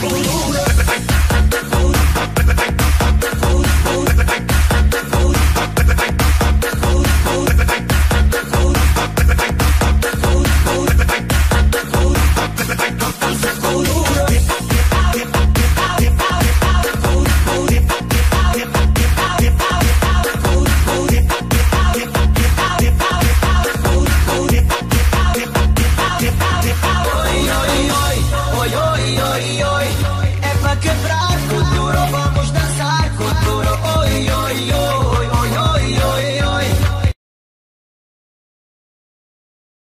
Boom.